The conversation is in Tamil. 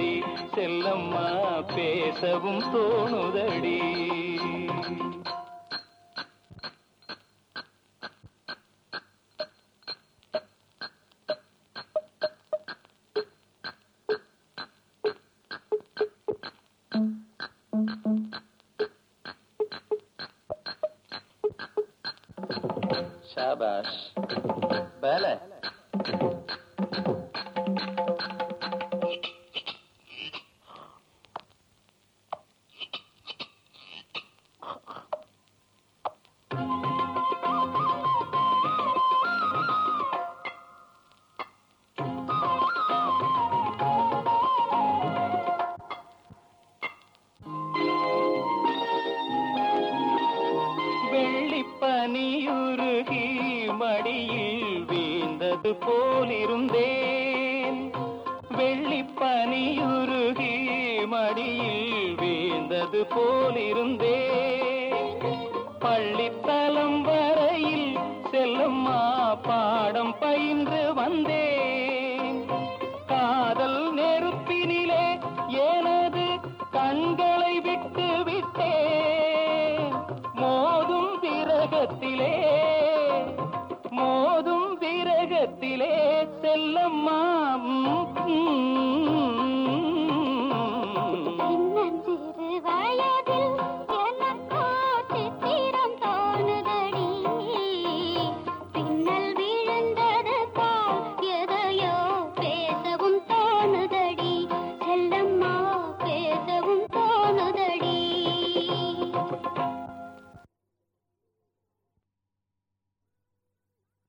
தோணுதடி. செல்லம்மா பேசவும் தோணுதடி. शाबाश पहले பனியுருகி மடியில் வீழ்ந்தது போலிருந்தேன். வெள்ளி பனியுருகி மடியில் வீழ்ந்தது போலிருந்தேன். பள்ளித்தலம் வரையில் செல்லம்மா பாடம் பயின்று வந்தேன். ராகத்திலே மோதும் விரகத்திலே செல்லம்மா